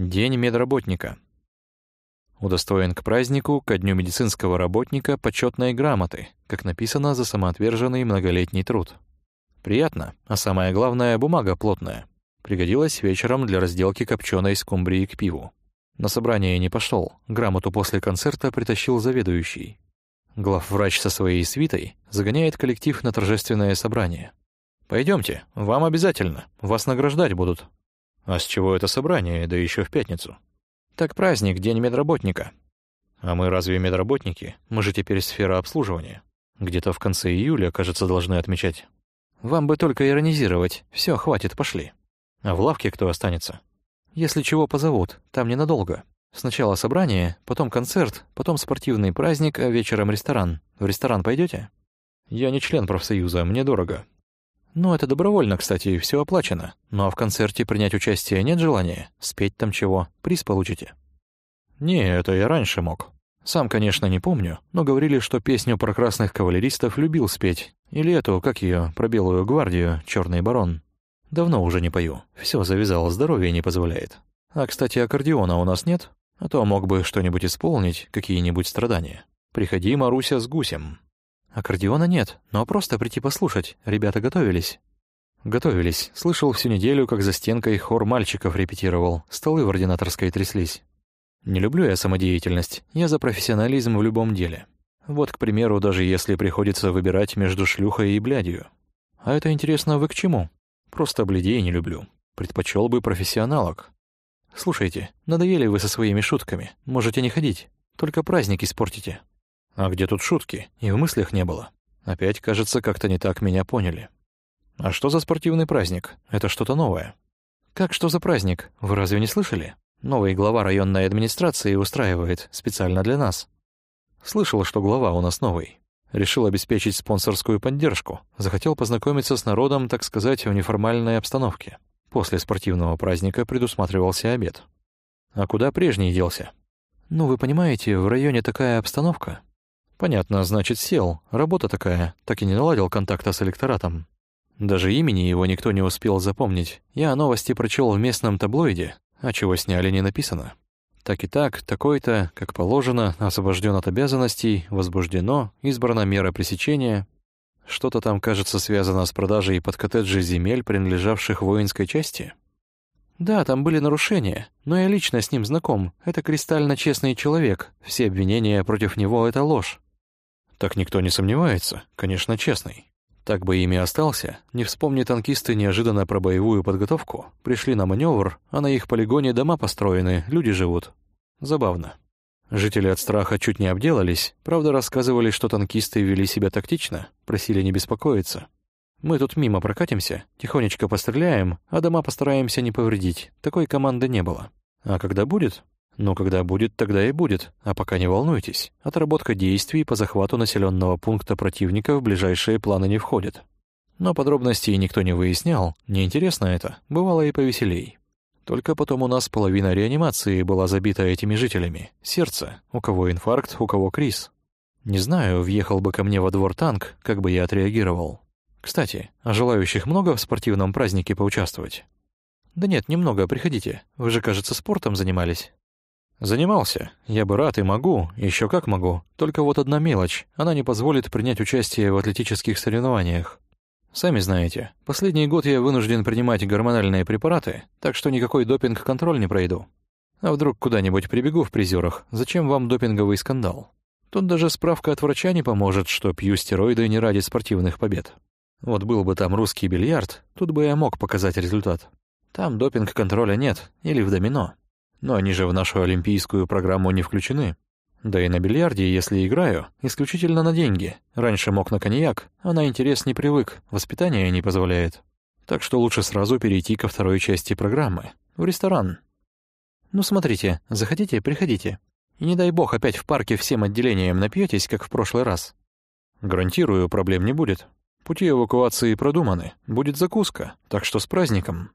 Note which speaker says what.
Speaker 1: День медработника. Удостоен к празднику, ко Дню медицинского работника, почетной грамоты, как написано за самоотверженный многолетний труд. Приятно, а самое главное, бумага плотная. Пригодилась вечером для разделки копченой скумбрии к пиву. На собрание не пошел, грамоту после концерта притащил заведующий. Главврач со своей свитой загоняет коллектив на торжественное собрание. Пойдемте, вам обязательно, вас награждать будут». «А с чего это собрание, да еще в пятницу?» «Так праздник, день медработника». «А мы разве медработники? Мы же теперь сфера обслуживания. Где-то в конце июля, кажется, должны отмечать». «Вам бы только иронизировать. Все, хватит, пошли». «А в лавке кто останется?» «Если чего позовут, там ненадолго. Сначала собрание, потом концерт, потом спортивный праздник, а вечером ресторан. В ресторан пойдете? «Я не член профсоюза, мне дорого». «Ну, это добровольно, кстати, все оплачено. Ну а в концерте принять участие нет желания? Спеть там чего? Приз получите?» «Не, это я раньше мог. Сам, конечно, не помню, но говорили, что песню про красных кавалеристов любил спеть. Или эту, как ее, про белую гвардию, черный барон. Давно уже не пою. Все завязал, здоровье не позволяет. А, кстати, аккордеона у нас нет? А то мог бы что-нибудь исполнить, какие-нибудь страдания. Приходи, Маруся, с гусем». «Аккордеона нет, но просто прийти послушать. Ребята готовились». «Готовились. Слышал всю неделю, как за стенкой хор мальчиков репетировал. Столы в ординаторской тряслись. Не люблю я самодеятельность. Я за профессионализм в любом деле. Вот, к примеру, даже если приходится выбирать между шлюхой и блядью. А это интересно, вы к чему? Просто блядей не люблю. Предпочел бы профессионалок. Слушайте, надоели вы со своими шутками. Можете не ходить. Только праздник испортите. А где тут шутки? И в мыслях не было. Опять, кажется, как-то не так меня поняли. А что за спортивный праздник? Это что-то новое. Как что за праздник? Вы разве не слышали? Новый глава районной администрации устраивает специально для нас. Слышал, что глава у нас новый. Решил обеспечить спонсорскую поддержку. Захотел познакомиться с народом, так сказать, в неформальной обстановке. После спортивного праздника предусматривался обед. А куда прежний делся? Ну, вы понимаете, в районе такая обстановка. Понятно, значит, сел. Работа такая. Так и не наладил контакта с электоратом. Даже имени его никто не успел запомнить. Я новости прочел в местном таблоиде, а чего сняли не написано. Так и так, такой-то, как положено, освобожден от обязанностей, возбуждено, избрана мера пресечения. Что-то там, кажется, связано с продажей под коттеджи земель, принадлежавших воинской части. Да, там были нарушения, но я лично с ним знаком. Это кристально честный человек. Все обвинения против него — это ложь. Так никто не сомневается, конечно, честный. Так бы ими остался, не вспомни танкисты неожиданно про боевую подготовку, пришли на маневр, а на их полигоне дома построены, люди живут. Забавно. Жители от страха чуть не обделались, правда рассказывали, что танкисты вели себя тактично, просили не беспокоиться. Мы тут мимо прокатимся, тихонечко постреляем, а дома постараемся не повредить. Такой команды не было. А когда будет, но когда будет, тогда и будет, а пока не волнуйтесь. Отработка действий по захвату населенного пункта противника в ближайшие планы не входит. Но подробностей никто не выяснял, неинтересно это, бывало и повеселей. Только потом у нас половина реанимации была забита этими жителями. Сердце, у кого инфаркт, у кого криз. Не знаю, въехал бы ко мне во двор танк, как бы я отреагировал. Кстати, а желающих много в спортивном празднике поучаствовать? Да нет, немного, приходите. Вы же, кажется, спортом занимались. Занимался. Я бы рад и могу, еще как могу. Только вот одна мелочь. Она не позволит принять участие в атлетических соревнованиях. Сами знаете, последний год я вынужден принимать гормональные препараты, так что никакой допинг-контроль не пройду. А вдруг куда-нибудь прибегу в призерах, зачем вам допинговый скандал? Тут даже справка от врача не поможет, что пью стероиды не ради спортивных побед. Вот был бы там русский бильярд, тут бы я мог показать результат. Там допинг-контроля нет, или в домино. Но они же в нашу олимпийскую программу не включены. Да и на бильярде, если играю, исключительно на деньги. Раньше мог на коньяк, а на интерес не привык, воспитание не позволяет. Так что лучше сразу перейти ко второй части программы. В ресторан. Ну смотрите, захотите, приходите. И не дай бог опять в парке всем отделением напьетесь, как в прошлый раз. Гарантирую, проблем не будет. Пути эвакуации продуманы, будет закуска, так что с праздником.